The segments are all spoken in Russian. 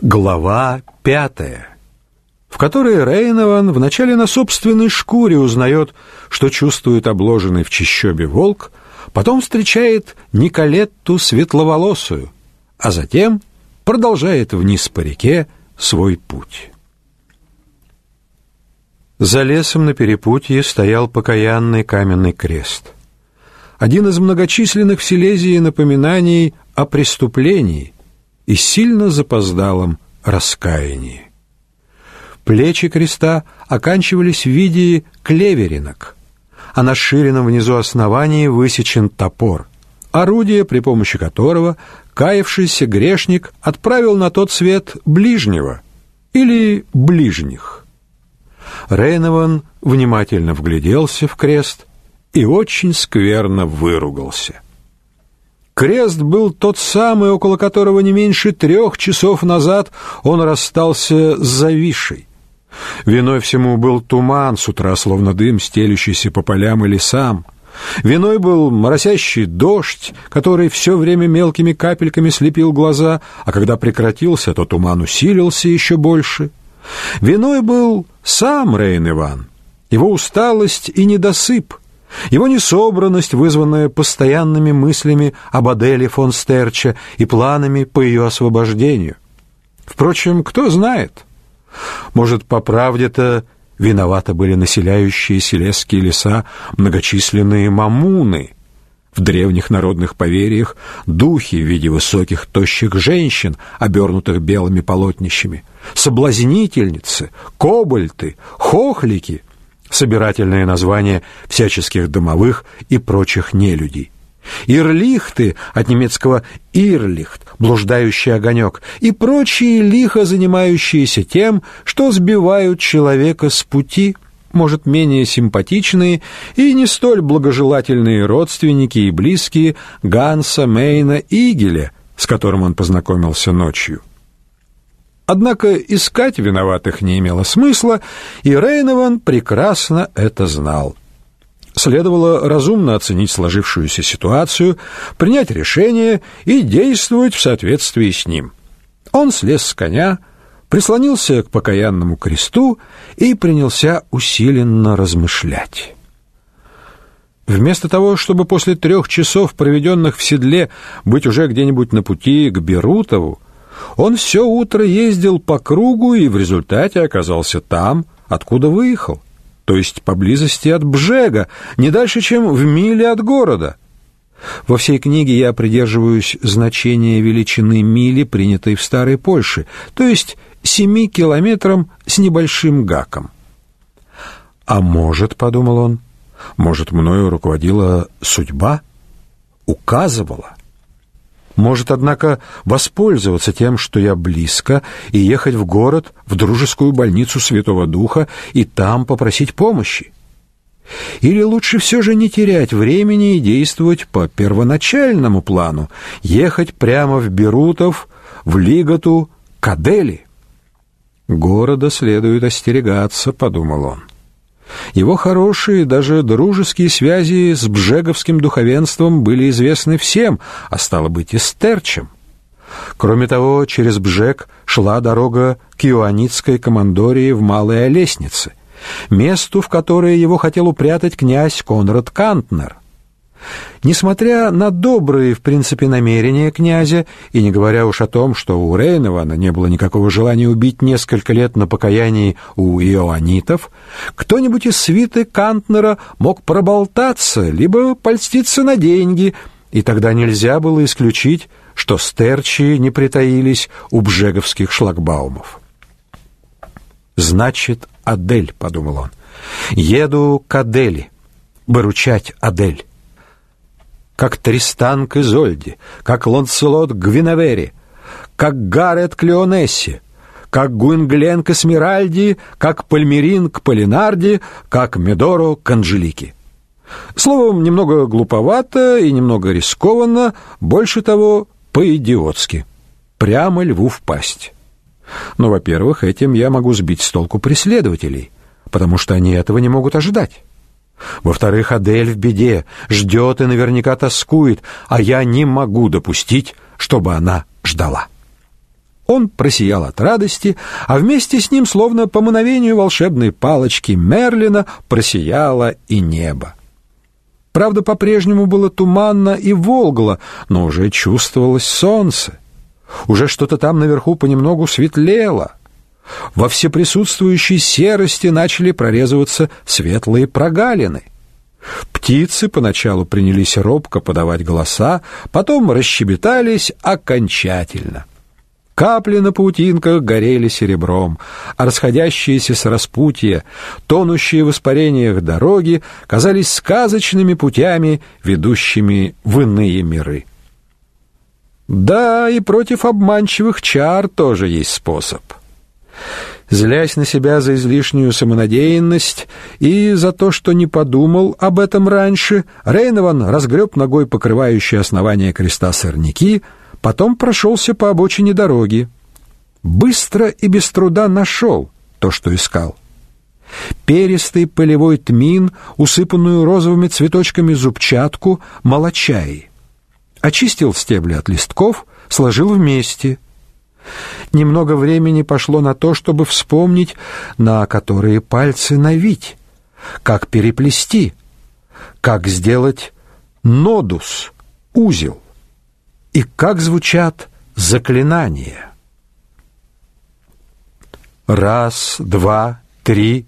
Глава пятая, в которой Рейнован вначале на собственной шкуре узнает, что чувствует обложенный в чащобе волк, потом встречает Николетту светловолосую, а затем продолжает вниз по реке свой путь. За лесом на перепутье стоял покаянный каменный крест. Один из многочисленных в Силезии напоминаний о преступлении – и сильно запоздалом раскаянии. Плечи креста оканчивались в виде клеверинок, а на ширинном внизу основании высечен топор, орудие, при помощи которого каявшийся грешник отправил на тот свет ближнего или ближних. Рейнован внимательно вгляделся в крест и очень скверно выругался. Крест был тот самый, около которого не меньше трех часов назад он расстался с зависшей. Виной всему был туман с утра, словно дым, стелющийся по полям и лесам. Виной был моросящий дождь, который все время мелкими капельками слепил глаза, а когда прекратился, то туман усилился еще больше. Виной был сам Рейн Иван, его усталость и недосып — его несобранность, вызванная постоянными мыслями об Аделе фон Стерча и планами по ее освобождению. Впрочем, кто знает? Может, по правде-то виноваты были населяющие селесские леса многочисленные мамуны. В древних народных поверьях духи в виде высоких тощих женщин, обернутых белыми полотнищами, соблазнительницы, кобальты, хохлики — собирательное название всяческих домовых и прочих нелюдей. Ирлихты от немецкого ирлихт, блуждающий огонек, и прочие лихо занимающиеся тем, что сбивают человека с пути, может, менее симпатичные и не столь благожелательные родственники и близкие Ганса Мейна Игеля, с которым он познакомился ночью. Однако искать виноватых не имело смысла, и Рейнован прекрасно это знал. Следовало разумно оценить сложившуюся ситуацию, принять решение и действовать в соответствии с ним. Он слез с коня, прислонился к покаянному кресту и принялся усиленно размышлять. Вместо того, чтобы после трех часов, проведенных в седле, быть уже где-нибудь на пути к Берутову, он все утро ездил по кругу и в результате оказался там, откуда выехал, то есть поблизости от Бжега, не дальше, чем в миле от города. Во всей книге я придерживаюсь значения величины мили, принятой в Старой Польше, то есть семи километрам с небольшим гаком. А может, подумал он, может, мною руководила судьба, указывала. Может, однако, воспользоваться тем, что я близко, и ехать в город, в дружескую больницу Святого Духа, и там попросить помощи. Или лучше все же не терять времени и действовать по первоначальному плану, ехать прямо в Берутов, в Лиготу, к Адели. Города следует остерегаться, подумал он. Его хорошие, даже дружеские связи с бжеговским духовенством были известны всем, а стало быть и Стерчем. Кроме того, через Бжег шла дорога к Иоаннитской командории в Малой Олеснице, месту, в которое его хотел упрятать князь Конрад Кантнер – Несмотря на добрые, в принципе, намерения князя, и не говоря уж о том, что у Рейнована не было никакого желания убить несколько лет на покаянии у иоанитов, кто-нибудь из свиты Кантнера мог проболтаться, либо польститься на деньги, и тогда нельзя было исключить, что стерчи не притаились у бжеговских шлагбаумов. «Значит, Адель», — подумал он, — «еду к Адели, выручать Адель» как Тристан к Изольде, как Ланселот к Гвиневере, как Гарет к Леонессе, как Гуинглен к Эсмеральде, как Пальмерин к Полинарде, как Медоро к Анжелике. Словом, немного глуповато и немного рискованно, больше того, по-идиотски. Прямо льву в пасть. Но, во-первых, этим я могу сбить с толку преследователей, потому что они этого не могут ожидать. Во-вторых, Адель в беде, ждет и наверняка тоскует, а я не могу допустить, чтобы она ждала. Он просиял от радости, а вместе с ним, словно по мановению волшебной палочки Мерлина, просияло и небо. Правда, по-прежнему было туманно и волгло, но уже чувствовалось солнце. Уже что-то там наверху понемногу светлело. Во всеприсутствующей серости начали прорезываться светлые прогалины. Птицы поначалу принялись робко подавать голоса, потом расщебетались окончательно. Капли на паутинках горели серебром, а расходящиеся с распутья, тонущие в испарениях дороги казались сказочными путями, ведущими в иные миры. Да, и против обманчивых чар тоже есть способ. Злясь на себя за излишнюю самонадеянность и за то, что не подумал об этом раньше, Рейнован разгреб ногой покрывающие основание креста сорняки — Потом прошелся по обочине дороги. Быстро и без труда нашел то, что искал. Перистый полевой тмин, усыпанную розовыми цветочками зубчатку, молочаи. Очистил стебли от листков, сложил вместе. Немного времени пошло на то, чтобы вспомнить, на которые пальцы навить, как переплести, как сделать нодус, узел и как звучат заклинания. Раз, два, три,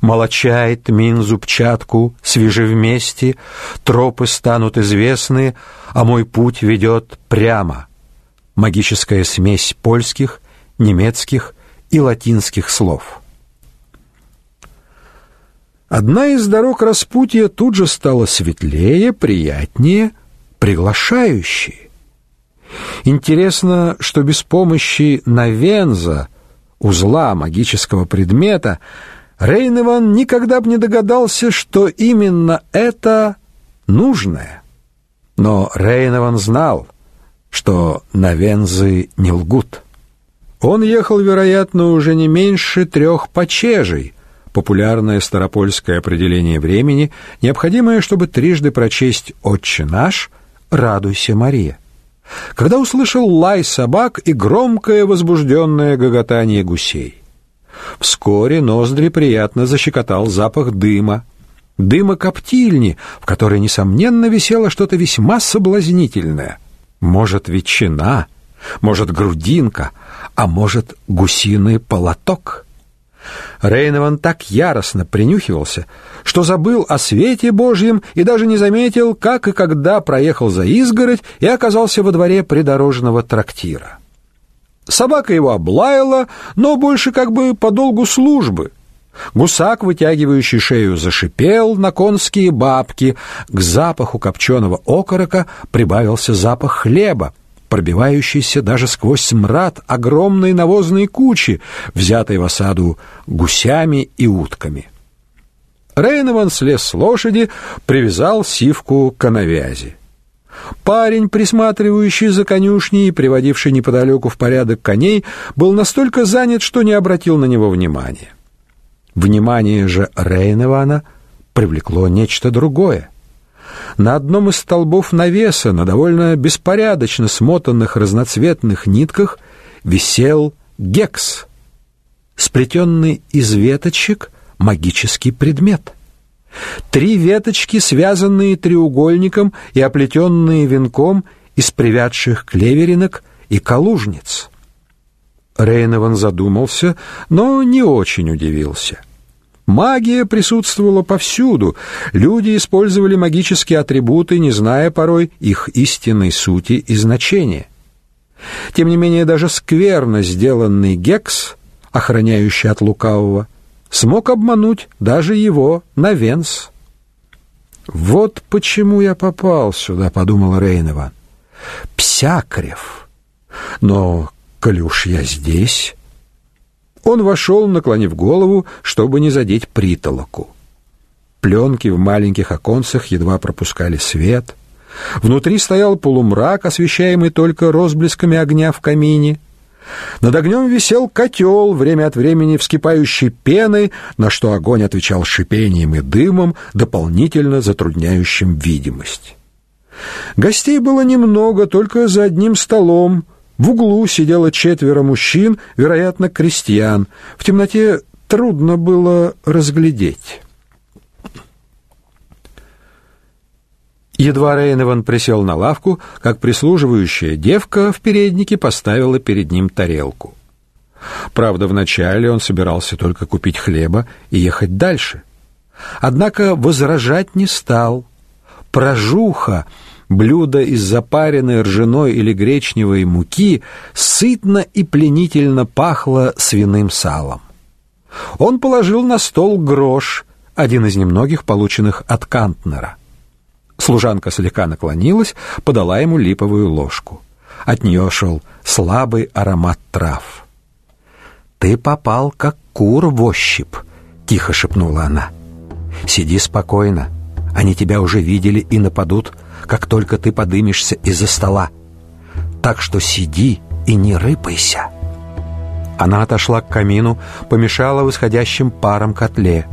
молочает мин зубчатку, свежи вместе, тропы станут известны, а мой путь ведет прямо. Магическая смесь польских, немецких и латинских слов. Одна из дорог распутья тут же стала светлее, приятнее, приглашающей. Интересно, что без помощи Навенза, узла магического предмета, Рейневан никогда бы не догадался, что именно это нужное. Но Рейневан знал, что Навензы не лгут. Он ехал, вероятно, уже не меньше трех почежей, популярное старопольское определение времени, необходимое, чтобы трижды прочесть «Отче наш», «Радуйся, Мария» когда услышал лай собак и громкое возбужденное гоготание гусей. Вскоре ноздри приятно защекотал запах дыма, дыма коптильни, в которой, несомненно, висело что-то весьма соблазнительное. Может, ветчина, может, грудинка, а может, гусиный полоток. Рейнован так яростно принюхивался, что забыл о свете Божьем и даже не заметил, как и когда проехал за изгородь и оказался во дворе придорожного трактира. Собака его облаяла, но больше как бы по долгу службы. Гусак, вытягивающий шею, зашипел на конские бабки. К запаху копченого окорока прибавился запах хлеба, пробивающийся даже сквозь смрад огромной навозной кучи, взятой в осаду гусями и утками. Рейнован слез с лошади, привязал сивку к навязи. Парень, присматривающий за конюшней и приводивший неподалеку в порядок коней, был настолько занят, что не обратил на него внимания. Внимание же Рейнована привлекло нечто другое. На одном из столбов навеса, на довольно беспорядочно смотанных разноцветных нитках, висел гекс, сплетенный из веточек магический предмет. Три веточки, связанные треугольником и оплетенные венком из привядших клеверинок и калужниц. Рейнован задумался, но не очень удивился. Магия присутствовала повсюду. Люди использовали магические атрибуты, не зная порой их истинной сути и значения. Тем не менее, даже скверно сделанный гекс, охраняющий от лукавого, смог обмануть даже его Навенс. «Вот почему я попал сюда», — подумал Рейнован. «Псякрев. Но, коли уж я здесь...» Он вошел, наклонив голову, чтобы не задеть притолоку. Пленки в маленьких оконцах едва пропускали свет. Внутри стоял полумрак, освещаемый только розблесками огня в камине. Над огнем висел котел, время от времени вскипающий пеной, на что огонь отвечал шипением и дымом, дополнительно затрудняющим видимость. Гостей было немного, только за одним столом, В углу сидело четверо мужчин, вероятно, крестьян. В темноте трудно было разглядеть. Едва Рейнован присел на лавку, как прислуживающая девка в переднике поставила перед ним тарелку. Правда, вначале он собирался только купить хлеба и ехать дальше. Однако возражать не стал. Прожуха, блюдо из запаренной ржаной или гречневой муки, сытно и пленительно пахло свиным салом. Он положил на стол грош, один из немногих полученных от Кантнера. Служанка слегка наклонилась, подала ему липовую ложку. От нее шел слабый аромат трав. «Ты попал, как кур в ощупь», — тихо шепнула она. «Сиди спокойно. Они тебя уже видели и нападут, как только ты подымешься из-за стола. Так что сиди и не рыпайся». Она отошла к камину, помешала в исходящем паром котле.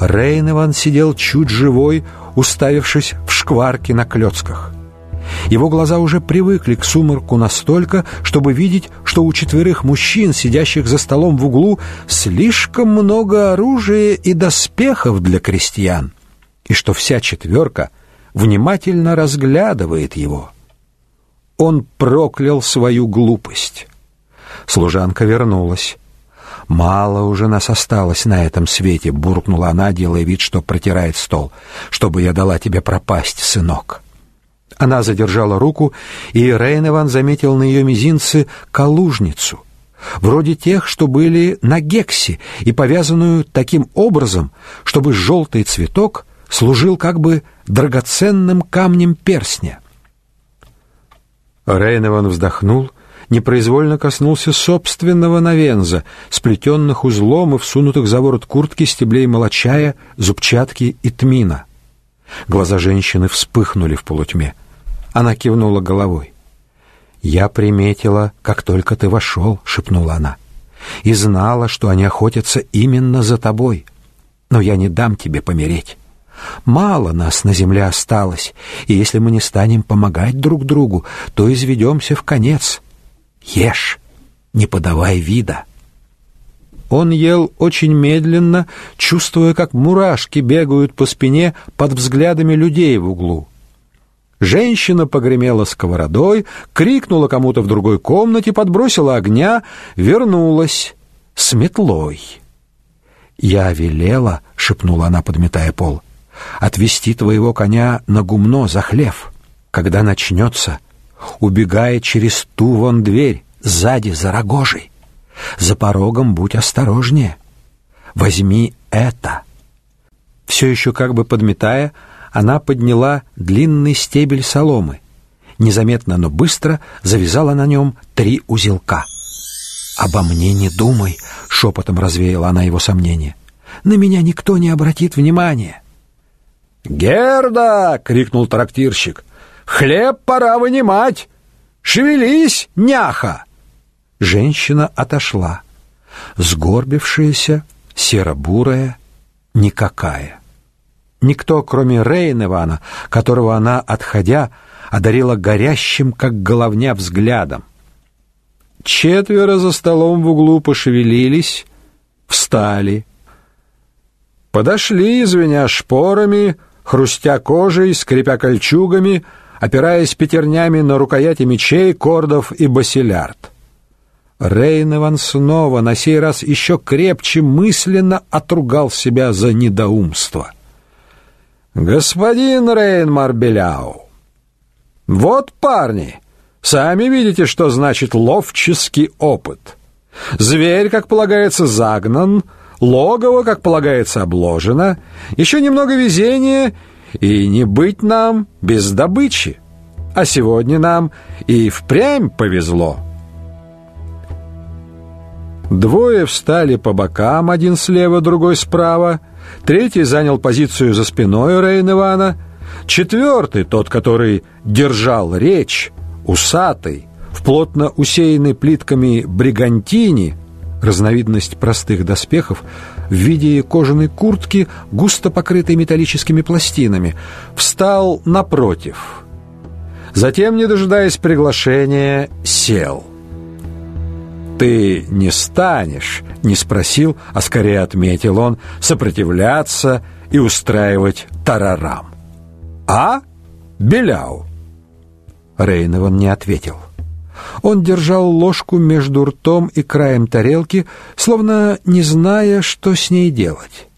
Рейневан сидел чуть живой, уставившись в шкварки на клёцках. Его глаза уже привыкли к сумраку настолько, чтобы видеть, что у четверых мужчин, сидящих за столом в углу, слишком много оружия и доспехов для крестьян, и что вся четверка внимательно разглядывает его. Он проклял свою глупость. Служанка вернулась. «Мало уже нас осталось на этом свете», — буркнула она, делая вид, что протирает стол, «чтобы я дала тебе пропасть, сынок». Она задержала руку, и Рейневан заметил на ее мизинце калужницу, вроде тех, что были на гексе, и повязанную таким образом, чтобы желтый цветок служил как бы драгоценным камнем перстня. Рейневан вздохнул непроизвольно коснулся собственного навенза, сплетенных узлом и всунутых за ворот куртки стеблей молочая, зубчатки и тмина. Глаза женщины вспыхнули в полутьме. Она кивнула головой. «Я приметила, как только ты вошел», — шепнула она, — «и знала, что они охотятся именно за тобой. Но я не дам тебе помереть». Мало нас на земле осталось, и если мы не станем помогать друг другу, то изведемся в конец. Ешь, не подавай вида. Он ел очень медленно, чувствуя, как мурашки бегают по спине под взглядами людей в углу. Женщина погремела сковородой, крикнула кому-то в другой комнате, подбросила огня, вернулась с метлой. «Я велела», — шепнула она, подметая пол, — «отвести твоего коня на гумно за хлев. Когда начнется, убегая через ту вон дверь, сзади, за рогожей. За порогом будь осторожнее. Возьми это. Все еще как бы подметая, она подняла длинный стебель соломы. Незаметно, но быстро завязала на нем три узелка. «Обо мне не думай», — шепотом развеяла она его сомнения. «На меня никто не обратит внимания». «Герда!» — крикнул трактирщик. Хлеб пора вынимать. Шевелись, няха!» Женщина отошла, сгорбившаяся, серо-бурая, никакая. Никто, кроме Рейневана, которого она, отходя, одарила горящим, как головня, взглядом. Четверо за столом в углу пошевелились, встали. Подошли, звеня шпорами, хрустя кожей, скрипя кольчугами, опираясь пятернями на рукояти мечей, кордов и басилярд. Рейневан снова, на сей раз еще крепче, мысленно отругал себя за недоумство. «Господин Рейн Марбеляу, вот парни, сами видите, что значит ловческий опыт. Зверь, как полагается, загнан, логово, как полагается, обложено, еще немного везения — и не быть нам без добычи. А сегодня нам и впрямь повезло. Двое встали по бокам, один слева, другой справа. Третий занял позицию за спиной Рейн Ивана. Четвертый, тот, который держал речь, усатый, в плотно усеянной плитками бригантини, разновидность простых доспехов, в виде кожаной куртки, густо покрытой металлическими пластинами, встал напротив. Затем, не дожидаясь приглашения, сел. «Ты не станешь», — не спросил, а скорее отметил он, «сопротивляться и устраивать тарарам». «А? Беляу?» Рейнован не ответил. Он держал ложку между ртом и краем тарелки, словно не зная, что с ней делать.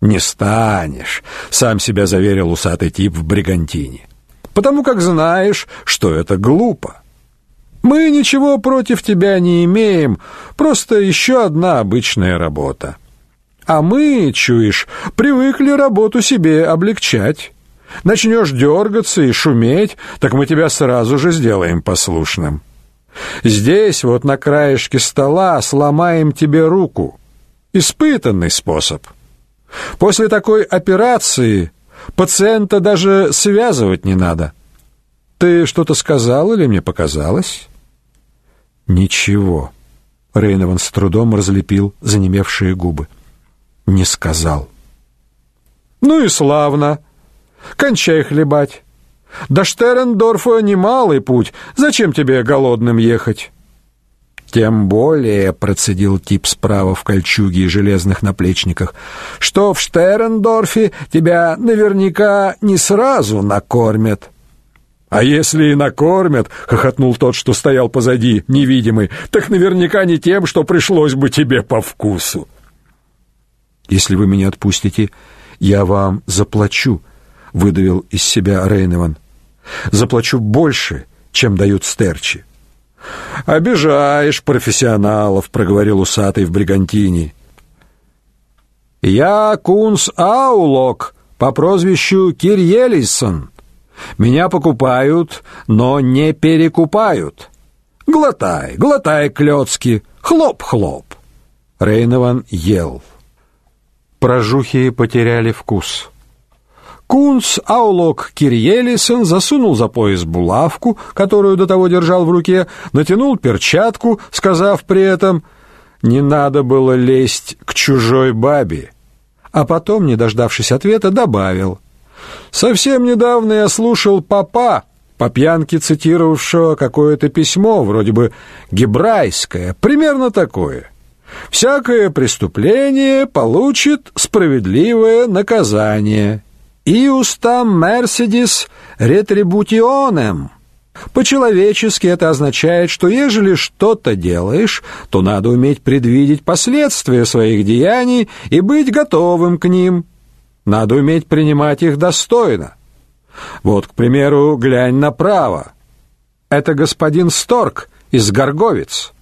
«Не станешь», — сам себя заверил усатый тип в бригантине, «потому как знаешь, что это глупо. Мы ничего против тебя не имеем, просто еще одна обычная работа. А мы, чуешь, привыкли работу себе облегчать». Начнешь дергаться и шуметь, так мы тебя сразу же сделаем послушным. Здесь, вот на краешке стола, сломаем тебе руку. Испытанный способ. После такой операции пациента даже связывать не надо. Ты что-то сказал или мне показалось? Ничего. Рейнован с трудом разлепил занемевшие губы. Не сказал. Ну и славно. Кончай хлебать. До Штерендорфа немалый путь. Зачем тебе голодным ехать? Тем более, процедил тип справа в кольчуге и железных наплечниках, что в Штерендорфе тебя наверняка не сразу накормят. А если и накормят, хохотнул тот, что стоял позади, невидимый, так наверняка не тем, что пришлось бы тебе по вкусу. Если вы меня отпустите, я вам заплачу, выдавил из себя Рейневан. Заплачу больше, чем дают стерчи. Обижаешь профессионалов, проговорил усатый в бригантине. Я Кунс Аулок по прозвищу Кирьелисон. Меня покупают, но не перекупают. Глотай, глотай клёцки, хлоп-хлоп. Рейнован ел. Прожухи потеряли вкус. Кунц Аулок Кирьелисон засунул за пояс булавку, которую до того держал в руке, натянул перчатку, сказав при этом «Не надо было лезть к чужой бабе», а потом, не дождавшись ответа, добавил «Совсем недавно я слушал папа, по пьянке цитировавшего какое-то письмо, вроде бы гебрайское, примерно такое». Всякое преступление получит справедливое наказание. «Иустам мерседис ретрибутионем». По-человечески это означает, что ежели что-то делаешь, то надо уметь предвидеть последствия своих деяний и быть готовым к ним. Надо уметь принимать их достойно. Вот, к примеру, глянь направо. Это господин Сторк из Горговец.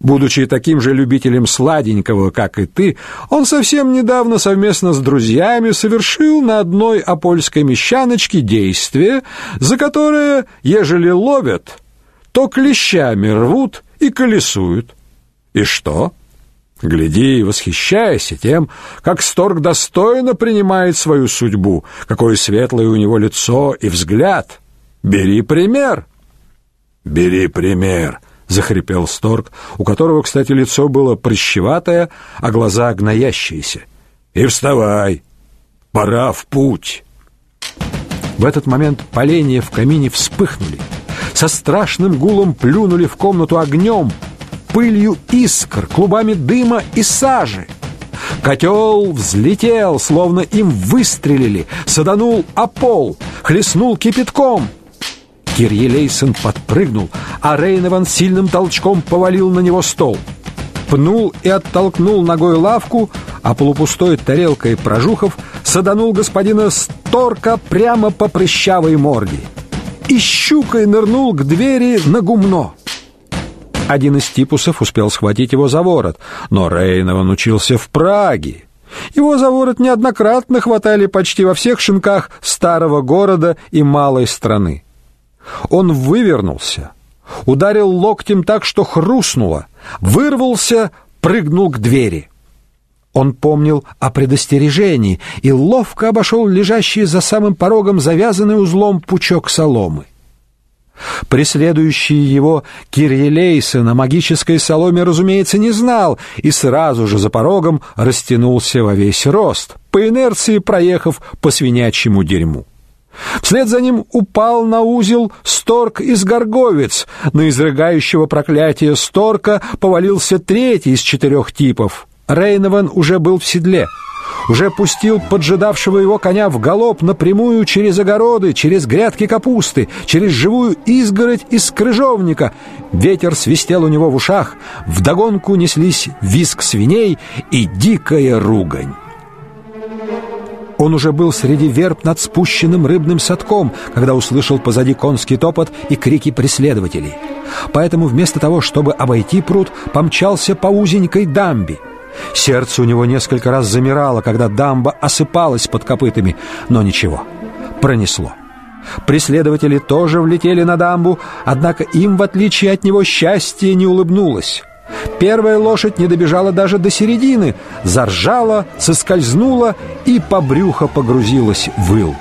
Будучи таким же любителем сладенького, как и ты, он совсем недавно совместно с друзьями совершил на одной апольской мещаночке действие, за которое, ежели ловят, то клещами рвут и колесуют. И что? Гляди и восхищайся тем, как Сторг достойно принимает свою судьбу, какое светлое у него лицо и взгляд. Бери пример. Бери пример захрипел Сторг, у которого, кстати, лицо было прыщеватое, а глаза гноящиеся. И вставай. Пора в путь. В этот момент поленья в камине вспыхнули. Со страшным гулом плюнули в комнату огнем, пылью искр, клубами дыма и сажи. Котел взлетел, словно им выстрелили, саданул о пол, хлестнул кипятком — Кирьелейсон подпрыгнул, а Рейнован сильным толчком повалил на него стол. Пнул и оттолкнул ногой лавку, а полупустой тарелкой прожухов саданул господина Сторка прямо по прыщавой морде. И щукой нырнул к двери на гумно. Один из типусов успел схватить его за ворот, но Рейнован учился в Праге. Его за ворот неоднократно хватали почти во всех шинках старого города и малой страны. Он вывернулся, ударил локтем так, что хрустнуло, вырвался, прыгнул к двери. Он помнил о предостережении и ловко обошел лежащий за самым порогом завязанный узлом пучок соломы. Преследующий его Кирьелейса на магической соломе, разумеется, не знал и сразу же за порогом растянулся во весь рост, по инерции проехав по свинячьему дерьму. Вслед за ним упал на узел Сторк из Горговец. На изрыгающего проклятие Сторка повалился третий из четырех типов. Рейнован уже был в седле уже пустил поджидавшего его коня в галоп напрямую через огороды, через грядки капусты, через живую изгородь из крыжовника. Ветер свистел у него в ушах, вдогонку неслись визг свиней и дикая ругань. Он уже был среди верб над спущенным рыбным садком, когда услышал позади конский топот и крики преследователей. Поэтому вместо того, чтобы обойти пруд, помчался по узенькой дамбе. Сердце у него несколько раз замирало, когда дамба осыпалась под копытами, но ничего, пронесло. Преследователи тоже влетели на дамбу, однако им, в отличие от него, счастье не улыбнулось. Первая лошадь не добежала даже до середины, заржала, соскользнула и по брюхо погрузилась в ил.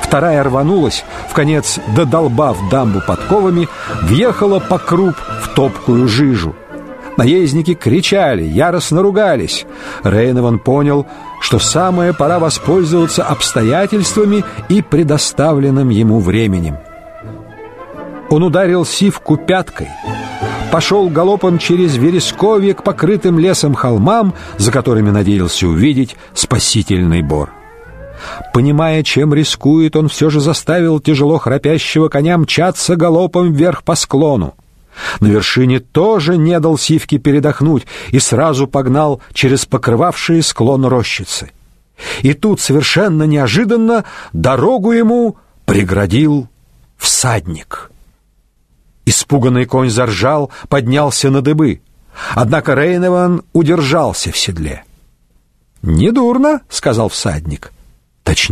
Вторая рванулась, в конец додолбав дамбу подковами, въехала по круп в топкую жижу. Наездники кричали, яростно ругались. Рейнован понял, что самое пора воспользоваться обстоятельствами и предоставленным ему временем. Он ударил сивку пяткой, пошел галопом через вересковье к покрытым лесом холмам, за которыми надеялся увидеть спасительный бор. Понимая, чем рискует, он все же заставил тяжело храпящего коня мчаться галопом вверх по склону. На вершине тоже не дал сивке передохнуть и сразу погнал через покрывавшие склон рощицы. И тут совершенно неожиданно дорогу ему преградил всадник. Испуганный конь заржал, поднялся на дыбы. Однако Рейневан удержался в седле. «Недурно», — сказал всадник. «Точнее,